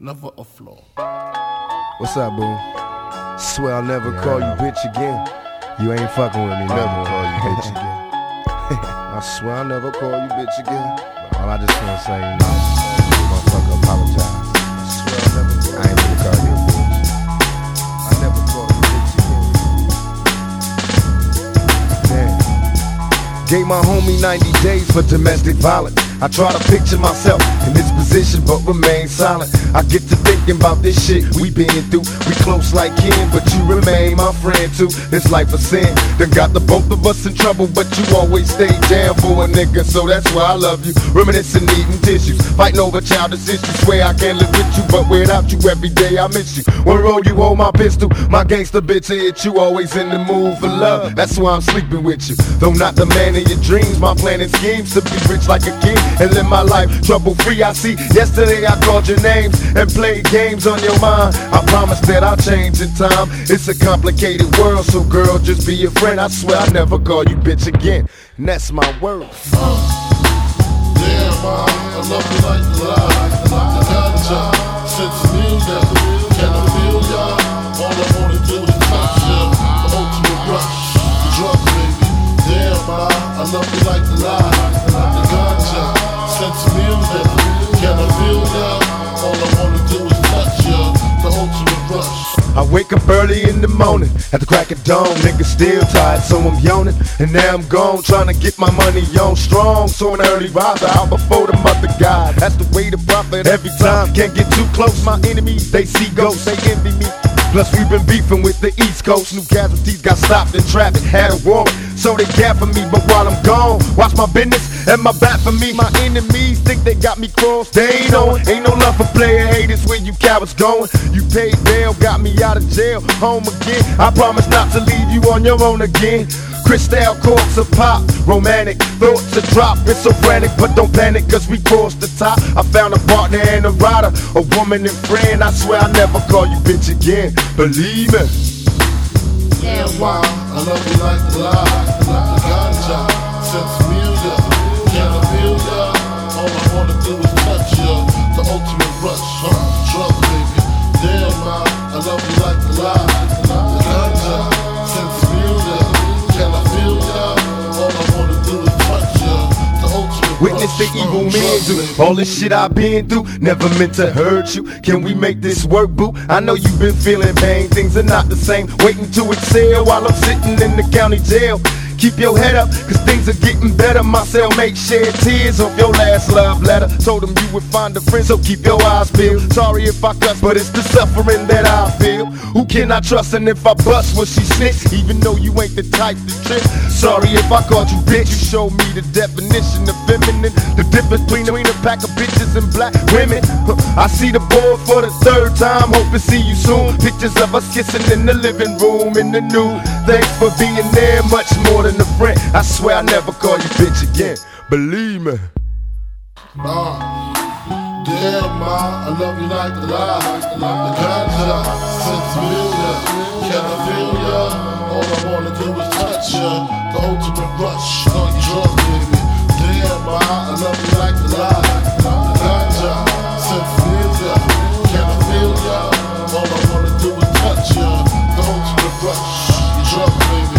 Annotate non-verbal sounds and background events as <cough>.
never a flaw. What's up, boo? Swear I'll never call you bitch again. You ain't fucking with me, never call you bitch again. <laughs> I swear I'll never call you bitch again. But all I just wanna say, you know, motherfucker, apologize. I swear I'll never, I ain't gonna call you a bitch. I never call you bitch again. Damn. Gave my homie 90 days for domestic violence. I try to picture myself in this position, but remain silent. I get to thinking about this shit we been through. We close like kin, but you remain my friend too. This life a sin, done got the both of us in trouble, but you always stay down for a nigga, so that's why I love you. Reminiscing, eating tissues, fighting over childish issues. Swear I can't live with you, but without you every day I miss you. One roll you hold my pistol, my gangster bitch hit you. Always in the mood for love, that's why I'm sleeping with you. Though not the man of your dreams, my plan and schemes to be rich like a king and live my life trouble free. I see yesterday I called your names and played games on your mind. I promise that I'll change in time. It's a complicated world, so girl, just be a friend. I swear I'll never call you bitch again. And that's my word. Music, can I feel? All I wanna do is touch. The ultimate rush. I wake up early in the morning at the crack of dawn. Nigga still tired, so I'm yawning. And now I'm gone, trying to get my money on strong. So an early riser out before the mother god. That's the way to profit every time. Can't get too close, my enemies, they see ghosts, they envy me. Plus, we've been beefing with the East Coast. New casualties got stopped in traffic, had a warrant. So they care for me, but while I'm gone, watch my business and my back for me. My enemies think they got me crossed. They ain't on. Ain't no love for player haters where you cowards going. You paid bail, got me out of jail, home again. I promise not to leave you on your own again. Cristal corks a pop, romantic thoughts a drop. It's so frantic, but don't panic, cause we crossed the top. I found a partner and a rider, a woman and friend. I swear I'll never call you bitch again. Believe me. Yeah, why? I love you like the lie. The ganja, I feel ya? All I wanna do is touch ya. The ultimate rush, huh? Drug baby. Damn, ma, I love you like Witness the evil men do. All this shit I've been through, never meant to hurt you. Can we make this work, boo? I know you've been feeling pain, things are not the same. Waiting to excel while I'm sitting in the county jail. Keep your head up, cause things are getting better. My cellmate shed tears off your last love letter. Told him you would find a friend, so keep your eyes peeled. Sorry if I cuss, but it's the suffering that I feel. Who can I trust? And if I bust, will she snitch? Even though you ain't the type to trip. Sorry if I called you bitch. You showed me the definition of feminine. The difference between, between a pack of bitches and black women. I see the board for the third time. Hope to see you soon. Pictures of us kissing in the living room in the new. Thanks for being there, much more than a friend. I swear I never call you bitch again. Believe me. Uh, head, ma. I love you like the lie. The ganja, sense familiar. Can I feel ya? All I wanna do is touch ya. The ultimate rush on your drug, baby. Damn, ma. I love you like the lie. The ganja, sense familiar. Can I feel ya? All I wanna do is touch ya. The ultimate rush, drug, baby.